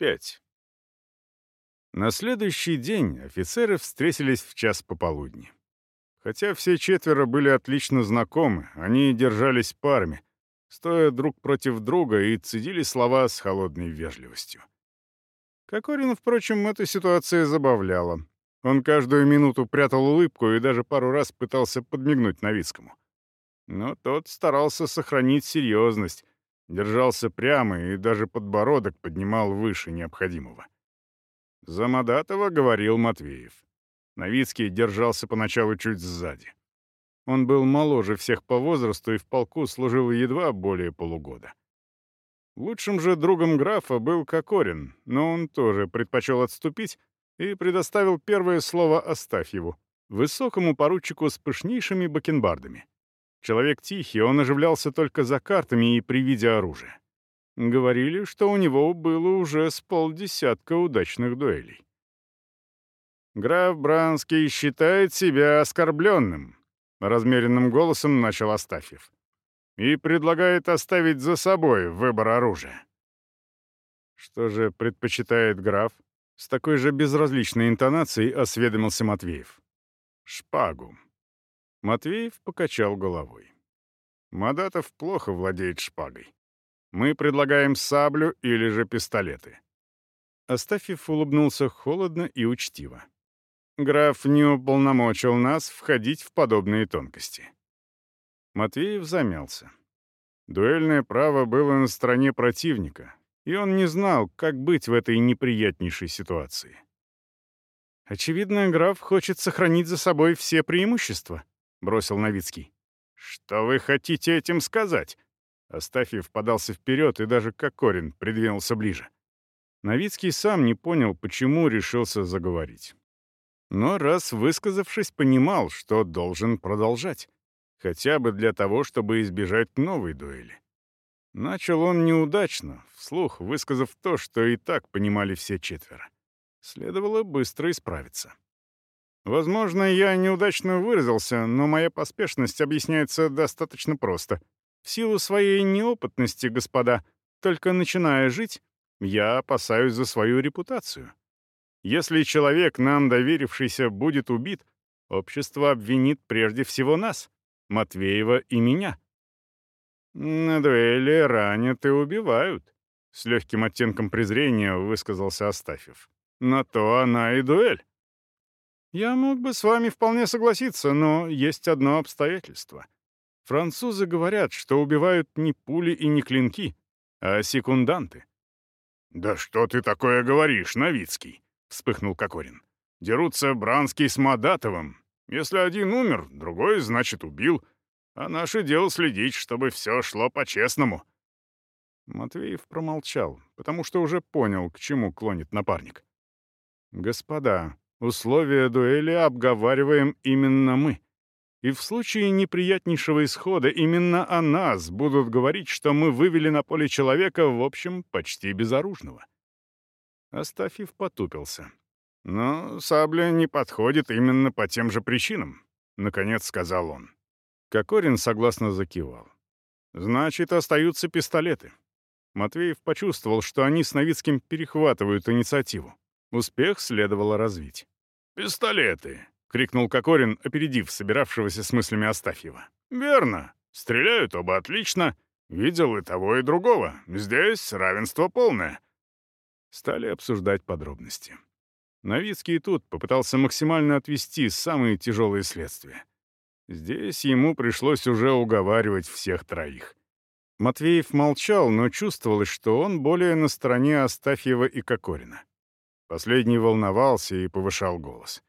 5. На следующий день офицеры встретились в час пополудни. Хотя все четверо были отлично знакомы, они держались парами, стоя друг против друга и цедили слова с холодной вежливостью. Кокорина, впрочем, эта ситуация забавляла. Он каждую минуту прятал улыбку и даже пару раз пытался подмигнуть Новицкому. Но тот старался сохранить серьезность, держался прямо и даже подбородок поднимал выше необходимого. За Мадатова говорил Матвеев. Новицкий держался поначалу чуть сзади. Он был моложе всех по возрасту и в полку служил едва более полугода. Лучшим же другом графа был Кокорин, но он тоже предпочел отступить и предоставил первое слово Астафьеву, высокому поручику с пышнейшими бакенбардами. Человек тихий, он оживлялся только за картами и при виде оружия. Говорили, что у него было уже с полдесятка удачных дуэлей. «Граф Бранский считает себя оскорбленным», — размеренным голосом начал Астафьев, «и предлагает оставить за собой выбор оружия». «Что же предпочитает граф?» С такой же безразличной интонацией осведомился Матвеев. «Шпагу». Матвеев покачал головой. «Мадатов плохо владеет шпагой. Мы предлагаем саблю или же пистолеты». Астафьев улыбнулся холодно и учтиво. «Граф не уполномочил нас входить в подобные тонкости». Матвеев замялся. Дуэльное право было на стороне противника, и он не знал, как быть в этой неприятнейшей ситуации. «Очевидно, граф хочет сохранить за собой все преимущества», — бросил Новицкий. «Что вы хотите этим сказать?» Астафьев подался вперед, и даже Кокорин придвинулся ближе. Новицкий сам не понял, почему решился заговорить. Но раз высказавшись, понимал, что должен продолжать. Хотя бы для того, чтобы избежать новой дуэли. Начал он неудачно, вслух высказав то, что и так понимали все четверо. Следовало быстро исправиться. Возможно, я неудачно выразился, но моя поспешность объясняется достаточно просто. В силу своей неопытности, господа, только начиная жить, я опасаюсь за свою репутацию. Если человек, нам доверившийся, будет убит, общество обвинит прежде всего нас, Матвеева и меня. «На дуэли ранят и убивают», — с легким оттенком презрения высказался Астафьев. «На то она и дуэль». «Я мог бы с вами вполне согласиться, но есть одно обстоятельство. Французы говорят, что убивают не пули и не клинки, а секунданты». «Да что ты такое говоришь, Новицкий?» — вспыхнул Кокорин. «Дерутся Бранский с Мадатовым. Если один умер, другой, значит, убил. А наше дело следить, чтобы все шло по-честному». Матвеев промолчал, потому что уже понял, к чему клонит напарник. «Господа, условия дуэли обговариваем именно мы. И в случае неприятнейшего исхода именно о нас будут говорить, что мы вывели на поле человека, в общем, почти безоружного». Астафьев потупился. «Но сабля не подходит именно по тем же причинам», — наконец сказал он. Кокорин согласно закивал. «Значит, остаются пистолеты». Матвеев почувствовал, что они с Новицким перехватывают инициативу. Успех следовало развить. «Пистолеты!» — крикнул Кокорин, опередив собиравшегося с мыслями Астафьева. «Верно. Стреляют оба отлично. Видел и того, и другого. Здесь равенство полное». Стали обсуждать подробности. Новицкий тут попытался максимально отвести самые тяжелые следствия. Здесь ему пришлось уже уговаривать всех троих. Матвеев молчал, но чувствовалось, что он более на стороне Астафьева и Кокорина. Последний волновался и повышал голос.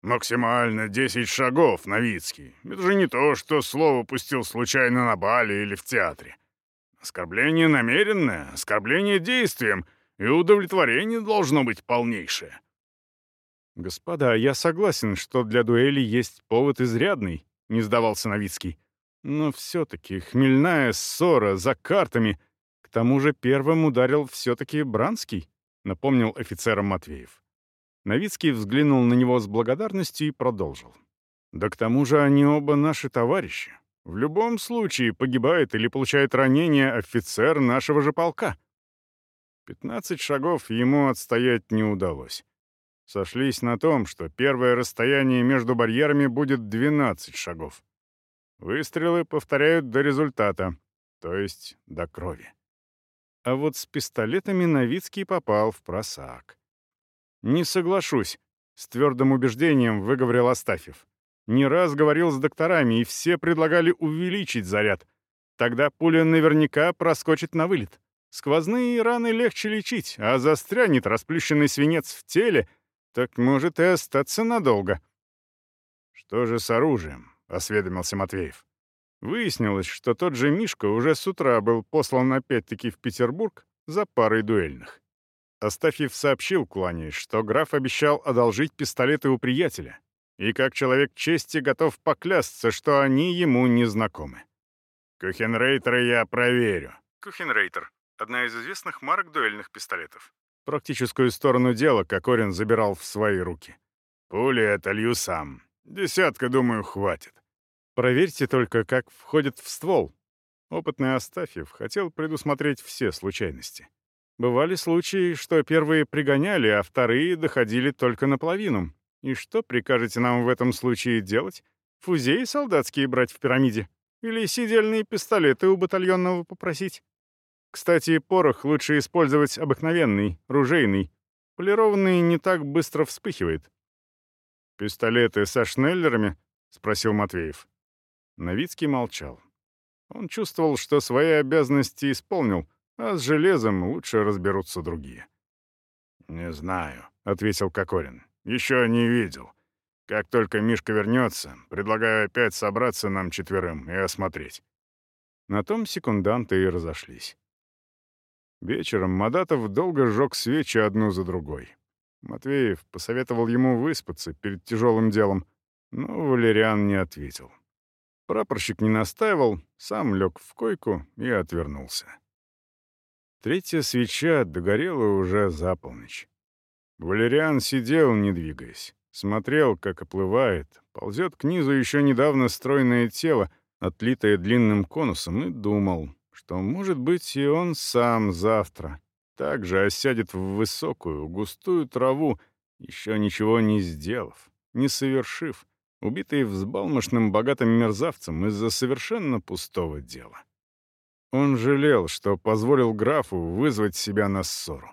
«Максимально десять шагов, Новицкий. Это же не то, что слово пустил случайно на бале или в театре. Оскорбление намеренное, оскорбление действием, и удовлетворение должно быть полнейшее. «Господа, я согласен, что для дуэли есть повод изрядный», — не сдавался Новицкий. «Но все-таки хмельная ссора за картами. К тому же первым ударил все-таки Бранский», — напомнил офицерам Матвеев. Новицкий взглянул на него с благодарностью и продолжил. «Да к тому же они оба наши товарищи. В любом случае погибает или получает ранение офицер нашего же полка». 15 шагов ему отстоять не удалось. Сошлись на том, что первое расстояние между барьерами будет 12 шагов. Выстрелы повторяют до результата, то есть до крови. А вот с пистолетами Новицкий попал в просак. «Не соглашусь», — с твердым убеждением выговорил Астафьев. «Не раз говорил с докторами, и все предлагали увеличить заряд. Тогда пуля наверняка проскочит на вылет. Сквозные раны легче лечить, а застрянет расплющенный свинец в теле, так может и остаться надолго». «Что же с оружием?» — осведомился Матвеев. Выяснилось, что тот же Мишка уже с утра был послан опять-таки в Петербург за парой дуэльных. Астафьев сообщил Клане, что граф обещал одолжить пистолеты у приятеля, и как человек чести готов поклясться, что они ему не знакомы. «Кухенрейтера я проверю». Кухенрейтер — одна из известных марок дуэльных пистолетов. Практическую сторону дела Кокорин забирал в свои руки. «Пули отолью сам. Десятка, думаю, хватит. Проверьте только, как входит в ствол. Опытный Астафьев хотел предусмотреть все случайности. Бывали случаи, что первые пригоняли, а вторые доходили только наполовину. И что прикажете нам в этом случае делать? Фузеи солдатские брать в пирамиде? Или сидельные пистолеты у батальонного попросить? Кстати, порох лучше использовать обыкновенный, ружейный. Полированный не так быстро вспыхивает. «Пистолеты со шнеллерами?» — спросил Матвеев. Новицкий молчал. Он чувствовал, что свои обязанности исполнил, а с железом лучше разберутся другие. «Не знаю», — ответил Кокорин. «Еще не видел. Как только Мишка вернется, предлагаю опять собраться нам четверым и осмотреть». На том секунданты и разошлись. Вечером Мадатов долго сжег свечи одну за другой. Матвеев посоветовал ему выспаться перед тяжелым делом, но Валериан не ответил. Прапорщик не настаивал, сам лег в койку и отвернулся. Третья свеча догорела уже за полночь. Валериан сидел, не двигаясь, смотрел, как оплывает, ползет к низу еще недавно стройное тело, отлитое длинным конусом, и думал, что, может быть, и он сам завтра также осядет в высокую, густую траву, еще ничего не сделав, не совершив, убитый взбалмошным богатым мерзавцем из-за совершенно пустого дела. Он жалел, что позволил графу вызвать себя на ссору.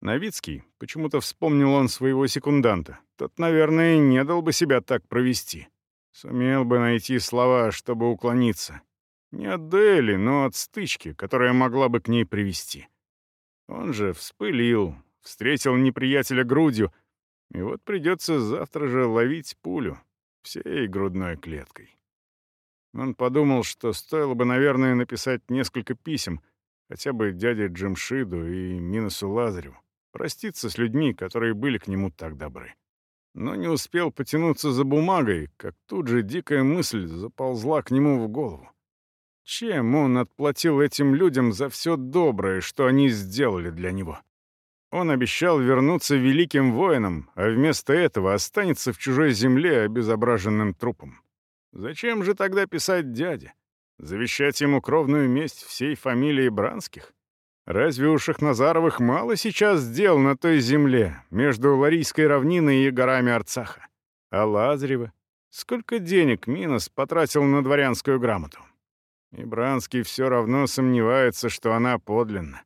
Новицкий, почему-то вспомнил он своего секунданта, тот, наверное, не дал бы себя так провести. Сумел бы найти слова, чтобы уклониться. Не от дуэли, но от стычки, которая могла бы к ней привести. Он же вспылил, встретил неприятеля грудью, и вот придется завтра же ловить пулю, всей грудной клеткой. Он подумал, что стоило бы, наверное, написать несколько писем, хотя бы дяде Джимшиду и Минусу Лазареву, проститься с людьми, которые были к нему так добры. Но не успел потянуться за бумагой, как тут же дикая мысль заползла к нему в голову. Чем он отплатил этим людям за все доброе, что они сделали для него? Он обещал вернуться великим воином, а вместо этого останется в чужой земле обезображенным трупом. Зачем же тогда писать дяде? Завещать ему кровную месть всей фамилии Бранских? Разве у Шахназаровых мало сейчас дел на той земле, между Ларийской равниной и горами Арцаха? А Лазарева? Сколько денег Минос потратил на дворянскую грамоту? И Бранский все равно сомневается, что она подлинна.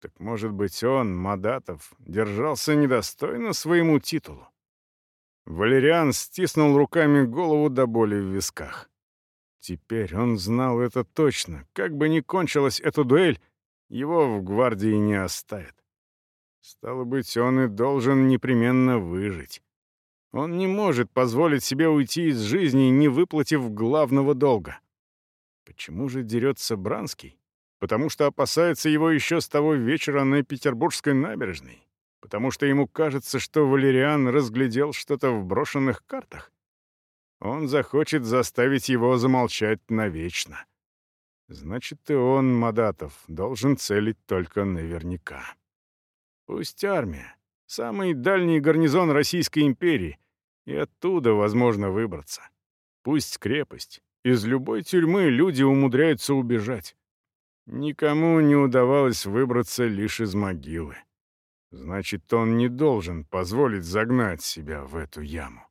Так может быть он, Мадатов, держался недостойно своему титулу? Валериан стиснул руками голову до боли в висках. Теперь он знал это точно. Как бы ни кончилась эта дуэль, его в гвардии не оставят. Стало быть, он и должен непременно выжить. Он не может позволить себе уйти из жизни, не выплатив главного долга. Почему же дерется Бранский? Потому что опасается его еще с того вечера на Петербургской набережной? Потому что ему кажется, что Валериан разглядел что-то в брошенных картах? Он захочет заставить его замолчать навечно. Значит, и он, Мадатов, должен целить только наверняка. Пусть армия, самый дальний гарнизон Российской империи, и оттуда возможно выбраться. Пусть крепость. Из любой тюрьмы люди умудряются убежать. Никому не удавалось выбраться лишь из могилы. Значит, он не должен позволить загнать себя в эту яму.